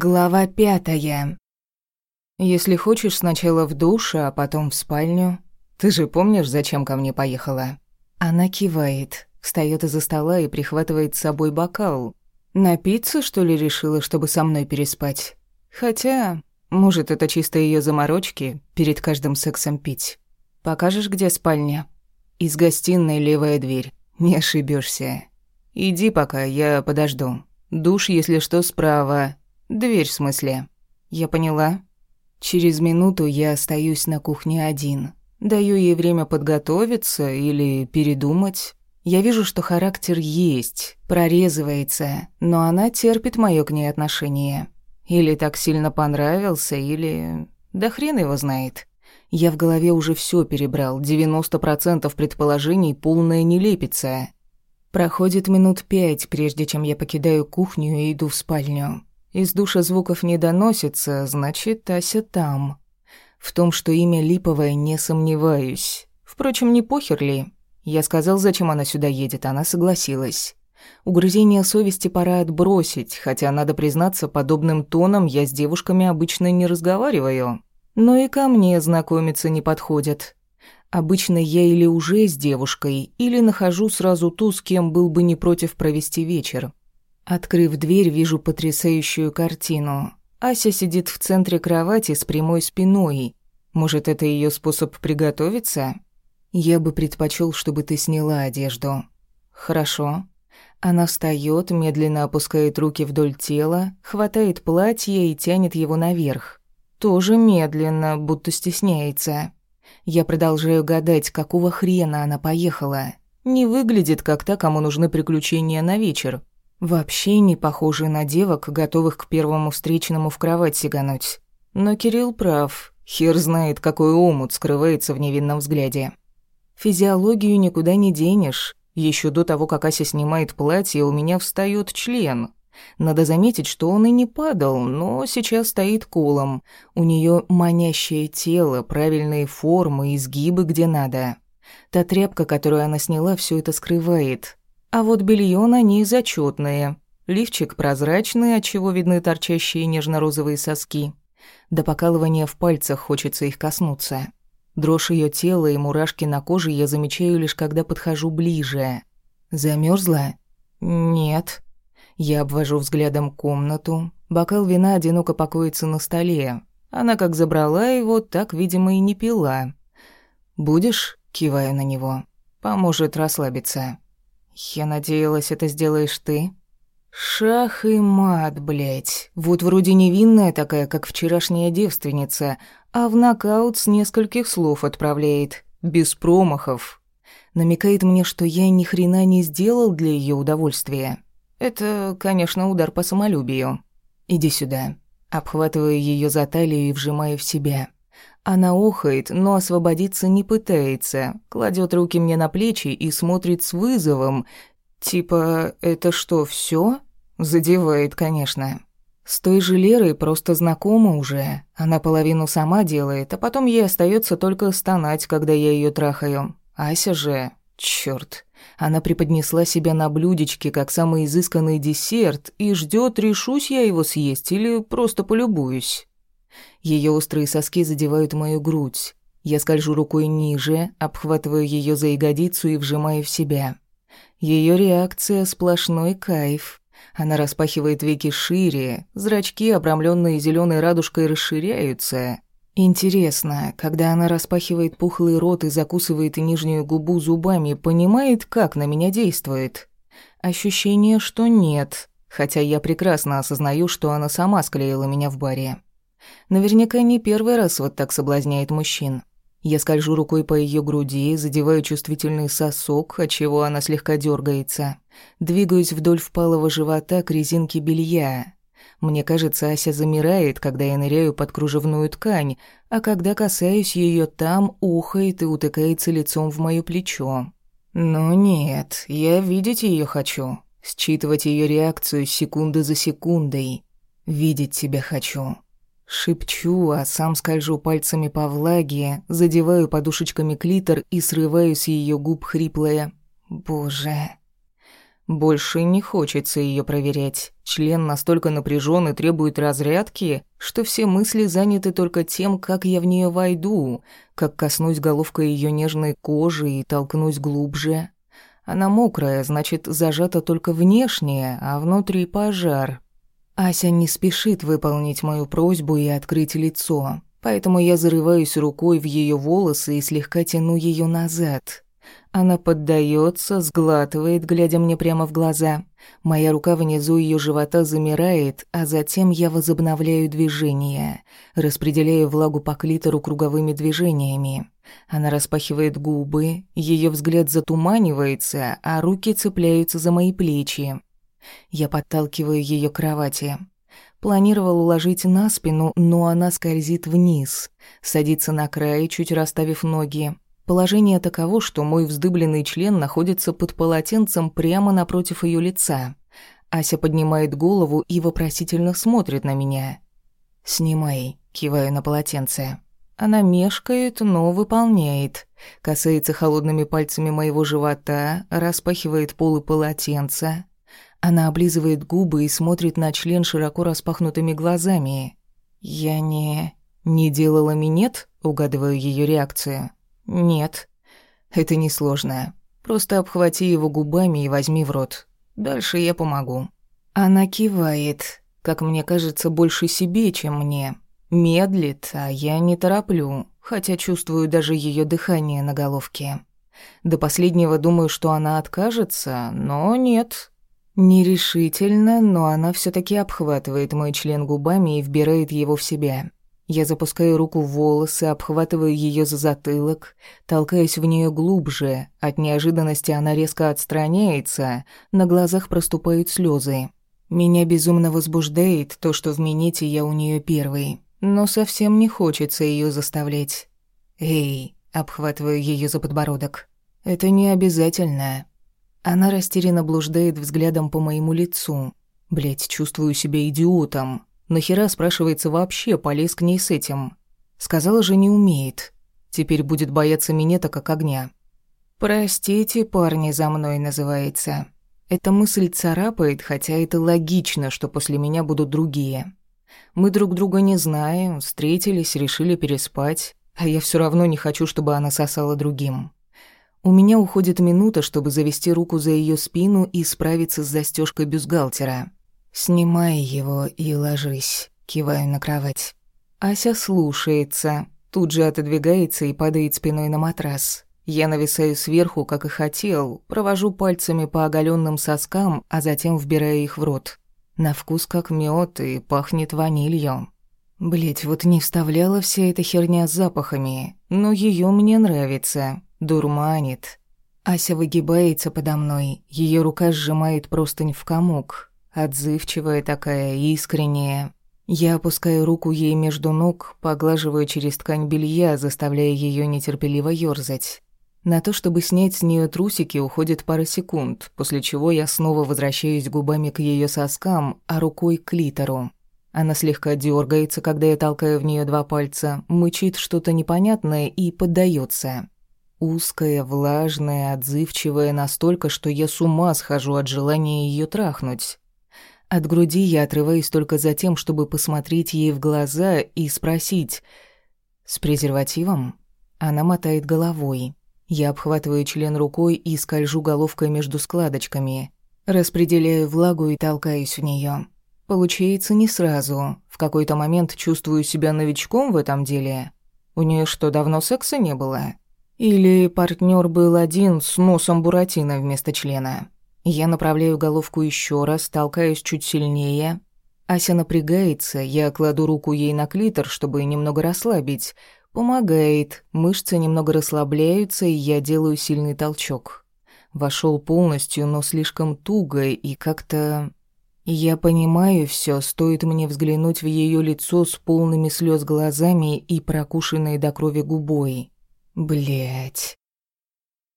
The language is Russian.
Глава пятая. Если хочешь, сначала в душ, а потом в спальню. Ты же помнишь, зачем ко мне поехала? Она кивает, встает из-за стола и прихватывает с собой бокал. Напиться, что ли, решила, чтобы со мной переспать? Хотя, может, это чисто ее заморочки перед каждым сексом пить. Покажешь, где спальня? Из гостиной левая дверь. Не ошибешься. Иди пока, я подожду. Душ, если что, справа. Дверь, в смысле. Я поняла. Через минуту я остаюсь на кухне один. Даю ей время подготовиться или передумать. Я вижу, что характер есть, прорезывается, но она терпит моё к ней отношение. Или так сильно понравился, или... Да хрен его знает. Я в голове уже всё перебрал, 90% предположений полная нелепица. Проходит минут пять, прежде чем я покидаю кухню и иду в спальню. Из душа звуков не доносится, значит, Тася там. В том, что имя Липовая, не сомневаюсь. Впрочем, не похер ли? Я сказал, зачем она сюда едет, она согласилась. Угрызение совести пора отбросить, хотя, надо признаться, подобным тоном я с девушками обычно не разговариваю. Но и ко мне знакомиться не подходят. Обычно я или уже с девушкой, или нахожу сразу ту, с кем был бы не против провести вечер. Открыв дверь, вижу потрясающую картину. Ася сидит в центре кровати с прямой спиной. Может, это ее способ приготовиться? Я бы предпочел, чтобы ты сняла одежду. Хорошо. Она встает, медленно опускает руки вдоль тела, хватает платье и тянет его наверх. Тоже медленно, будто стесняется. Я продолжаю гадать, какого хрена она поехала. Не выглядит как та, кому нужны приключения на вечер. Вообще не похожи на девок, готовых к первому встречному в кровать сигануть. Но Кирилл прав. Хер знает, какой омут скрывается в невинном взгляде. Физиологию никуда не денешь. Еще до того, как Ася снимает платье, у меня встает член. Надо заметить, что он и не падал, но сейчас стоит колом. У нее манящее тело, правильные формы, изгибы где надо. Та тряпка, которую она сняла, все это скрывает. А вот белье на ней зачетное. Лифчик прозрачный, отчего видны торчащие нежно-розовые соски. До покалывания в пальцах хочется их коснуться. Дрожь ее тела и мурашки на коже я замечаю лишь когда подхожу ближе. Замерзла? Нет. Я обвожу взглядом комнату. Бокал вина одиноко покоится на столе. Она как забрала его, так, видимо, и не пила. «Будешь?» — киваю на него. «Поможет расслабиться». «Я надеялась, это сделаешь ты?» «Шах и мат, блядь. Вот вроде невинная такая, как вчерашняя девственница, а в нокаут с нескольких слов отправляет. Без промахов. Намекает мне, что я ни хрена не сделал для ее удовольствия. Это, конечно, удар по самолюбию. Иди сюда». Обхватываю ее за талию и вжимаю в себя. Она охает, но освободиться не пытается, кладет руки мне на плечи и смотрит с вызовом. Типа, это что, все? Задевает, конечно. С той же Лерой просто знакома уже. Она половину сама делает, а потом ей остается только стонать, когда я ее трахаю. Ася же, черт, она преподнесла себя на блюдечке, как самый изысканный десерт, и ждет, решусь я его съесть или просто полюбуюсь. Ее острые соски задевают мою грудь. Я скольжу рукой ниже, обхватываю ее за ягодицу и вжимаю в себя. Ее реакция — сплошной кайф. Она распахивает веки шире, зрачки, обрамленные зеленой радужкой, расширяются. Интересно, когда она распахивает пухлый рот и закусывает нижнюю губу зубами, понимает, как на меня действует? Ощущение, что нет, хотя я прекрасно осознаю, что она сама склеила меня в баре. Наверняка не первый раз вот так соблазняет мужчин. Я скольжу рукой по ее груди, задеваю чувствительный сосок, отчего она слегка дергается. Двигаюсь вдоль впалого живота к резинке белья. Мне кажется, Ася замирает, когда я ныряю под кружевную ткань, а когда касаюсь ее там, ухает и утыкается лицом в моё плечо. Но нет, я видеть ее хочу, считывать ее реакцию секунды за секундой. Видеть тебя хочу. Шепчу, а сам скольжу пальцами по влаге, задеваю подушечками клитор и срываю с ее губ хриплое «Боже». Больше не хочется ее проверять. Член настолько напряжен и требует разрядки, что все мысли заняты только тем, как я в нее войду, как коснусь головкой ее нежной кожи и толкнусь глубже. Она мокрая, значит, зажата только внешне, а внутри пожар. Ася не спешит выполнить мою просьбу и открыть лицо, поэтому я зарываюсь рукой в ее волосы и слегка тяну ее назад. Она поддается, сглатывает, глядя мне прямо в глаза. Моя рука внизу ее живота замирает, а затем я возобновляю движение, распределяю влагу по клитору круговыми движениями. Она распахивает губы, ее взгляд затуманивается, а руки цепляются за мои плечи. Я подталкиваю ее к кровати. Планировал уложить на спину, но она скользит вниз, садится на край, чуть расставив ноги. Положение таково, что мой вздыбленный член находится под полотенцем прямо напротив ее лица. Ася поднимает голову и вопросительно смотрит на меня. «Снимай», — киваю на полотенце. Она мешкает, но выполняет. Касается холодными пальцами моего живота, распахивает полы полотенца. Она облизывает губы и смотрит на член широко распахнутыми глазами. «Я не... не делала минет?» — угадываю ее реакцию. «Нет, это несложно. Просто обхвати его губами и возьми в рот. Дальше я помогу». Она кивает, как мне кажется, больше себе, чем мне. Медлит, а я не тороплю, хотя чувствую даже ее дыхание на головке. До последнего думаю, что она откажется, но нет. Нерешительно, но она все таки обхватывает мой член губами и вбирает его в себя. Я запускаю руку в волосы, обхватываю ее за затылок, толкаясь в нее глубже. От неожиданности она резко отстраняется, на глазах проступают слезы. Меня безумно возбуждает то, что в минете я у нее первый, но совсем не хочется ее заставлять. «Эй!» — обхватываю ее за подбородок. «Это не обязательно». Она растерянно блуждает взглядом по моему лицу. Блять, чувствую себя идиотом. Нахера, спрашивается, вообще полез к ней с этим? Сказала же, не умеет. Теперь будет бояться минета, как огня. «Простите, парни, за мной называется». Эта мысль царапает, хотя это логично, что после меня будут другие. Мы друг друга не знаем, встретились, решили переспать, а я все равно не хочу, чтобы она сосала другим. У меня уходит минута, чтобы завести руку за ее спину и справиться с застежкой бюстгальтера. «Снимай его и ложись», — киваю на кровать. Ася слушается, тут же отодвигается и падает спиной на матрас. Я нависаю сверху, как и хотел, провожу пальцами по оголенным соскам, а затем вбираю их в рот. На вкус как мед и пахнет ванилью. Блять, вот не вставляла вся эта херня с запахами, но ее мне нравится, дурманит. Ася выгибается подо мной, ее рука сжимает простынь в комок, Отзывчивая такая, искренняя. Я опускаю руку ей между ног, поглаживаю через ткань белья, заставляя ее нетерпеливо ёрзать. На то, чтобы снять с нее трусики, уходит пара секунд, после чего я снова возвращаюсь губами к ее соскам, а рукой к клитору. Она слегка дергается, когда я толкаю в нее два пальца, мычит что-то непонятное и поддается. Узкая, влажная, отзывчивая настолько, что я с ума схожу от желания ее трахнуть. От груди я отрываюсь только за тем, чтобы посмотреть ей в глаза и спросить «С презервативом?» Она мотает головой. Я обхватываю член рукой и скольжу головкой между складочками. Распределяю влагу и толкаюсь в нее. Получается не сразу. В какой-то момент чувствую себя новичком в этом деле. У нее что, давно секса не было? Или партнер был один с носом Буратино вместо члена? Я направляю головку еще раз, толкаюсь чуть сильнее. Ася напрягается, я кладу руку ей на клитор, чтобы немного расслабить. Помогает, мышцы немного расслабляются, и я делаю сильный толчок. Вошел полностью, но слишком туго и как-то... Я понимаю все, стоит мне взглянуть в ее лицо с полными слез глазами и прокушенной до крови губой. Блять.